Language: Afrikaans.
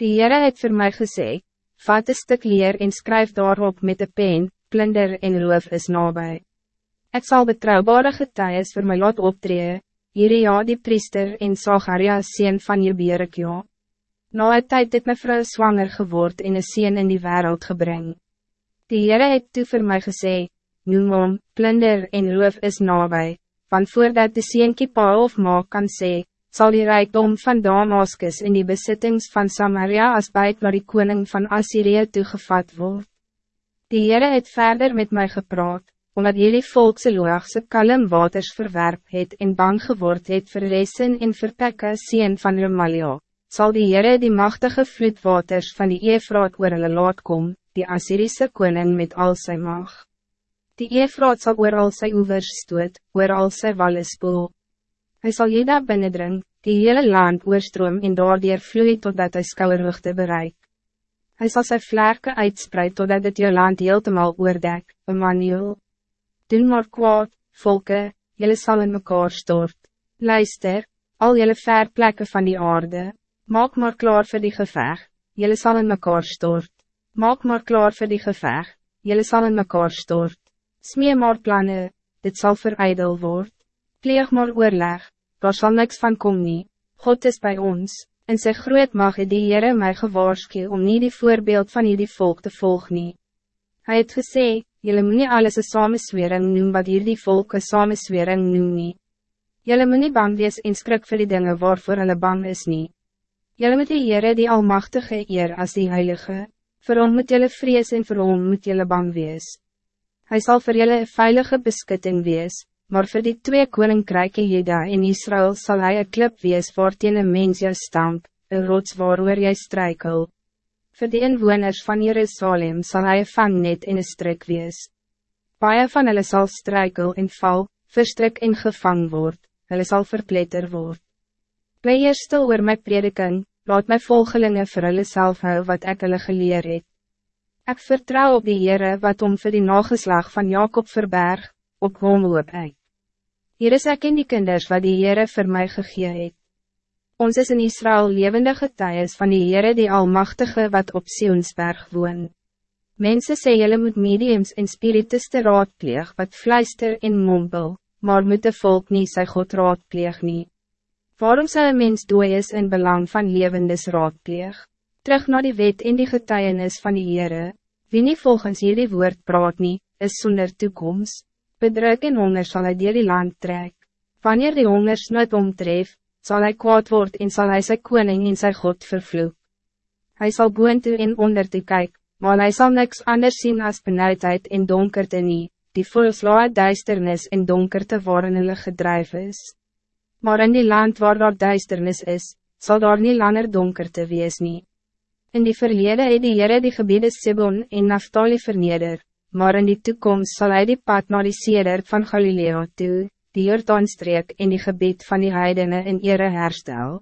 Die Heere het voor mij gezegd, vat een stuk leer en skryf daarop met de pen, plunder en roof is nabij. Ik zal betrouwbare getuies voor my laat optreden, Iria die priester en Zacharia sien van Jeberekja. Na een tijd het my vrou zwanger geword en een sien in die wereld gebring. Die Heere het toe vir my gesê, noem om, plunder en roof is nabij, want voordat de sienkie pa of ma kan sê, zal die rijkdom van Damascus in die bezittings van Samaria als bijt naar die koning van Assyrië toegevat wordt. Die Heere het verder met mij gepraat, omdat jullie volkse loogse kalm waters verwerp het en bang geword het vir Resen en vir Pekka sien van Remalia, zal die Heere die machtige vloedwaters van die Eefraat oor hulle laat kom, die Assyrische koning met al zijn macht. Die Eefraat zal oor al sy oevers stoot, oor al sy walle spoel. Hij zal je daar binnendring, die hele land oorstroom en daardoor vloei totdat hij skouwerhoogte bereik. Hij zal zijn vlerken uitspreid totdat het je land heeltemal oordek, Emmanuel. Doen maar kwaad, volke, jullie zal in mekaar stort. Luister, al jullie ver plekken van die aarde, maak maar klaar voor die geveg, jullie zal in mekaar stort. Maak maar klaar voor die geveg, jullie zal in mekaar stort. Smee maar plannen, dit zal verijdel worden. Pleeg maar oorleg, daar sal niks van kom nie. God is bij ons, en sy groot mag het die Heere my gewaarskie om niet die voorbeeld van die volk te volg nie. Hy het gesê, jylle moet nie alles een samenswering noem wat die volk een samenswering noem nie. Jylle moet nie bang wees en skrik vir die dinge waarvoor hulle bang is nie. Jylle moet die Heere die Almachtige eer als die Heilige, vir hom moet jylle vrees en vir hom moet jylle bang wees. Hij zal voor jullie een veilige beschutting wees, maar voor die twee koninkryke Jeda en Israël zal hij een klip wees waar teen een mens jou stamp, een rots waarover jy strijkel. Voor die inwoners van Jerusalem zal hij een vangnet en een strik wees. Paie van hulle sal strijkel en val, verstrik en gevang word, hulle sal verpletter word. Bly eers stil oor my prediking, laat my volgelinge vir hulle self hou wat ek hulle geleer het. Ek vertrouw op die Heere wat om vir die nageslag van Jacob verberg, op hom hoop ek. Hier is ek en die kinders wat die Heere vir my gegee het. Ons is in Israël levende getuies van die Heere die Almachtige wat op Sionsberg woon. Mensen sê jylle moet mediums en spiritus te raadpleeg wat fluister en mompel, maar moet de volk niet sy God raadpleeg nie. Waarom zou een mens dooi is in belang van levendes raadpleeg? Terug naar die wet en die getuienis van die Heere, wie niet volgens hierdie woord praat nie, is zonder toekomst. Bedruk en honger zal hij die land trek. Wanneer die hongersnood omtref, zal hij kwaad worden en zal hij zijn koning in zijn God vervloek. Hij zal boontoe en onder te kyk, maar hij zal niks anders zien als benauwdheid en donkerte nie, die volslae duisternis en donkerte waarin hulle gedrijf is. Maar in die land waar daar duisternis is, zal daar niet langer donkerte wees nie. In die verlede het die Heere die gebiede Sibon en Naftali verneder, maar in die toekomst zal hij die pad naar die seder van Galileo toe, die Jordaanstreek in die gebied van die heidene in ere herstel.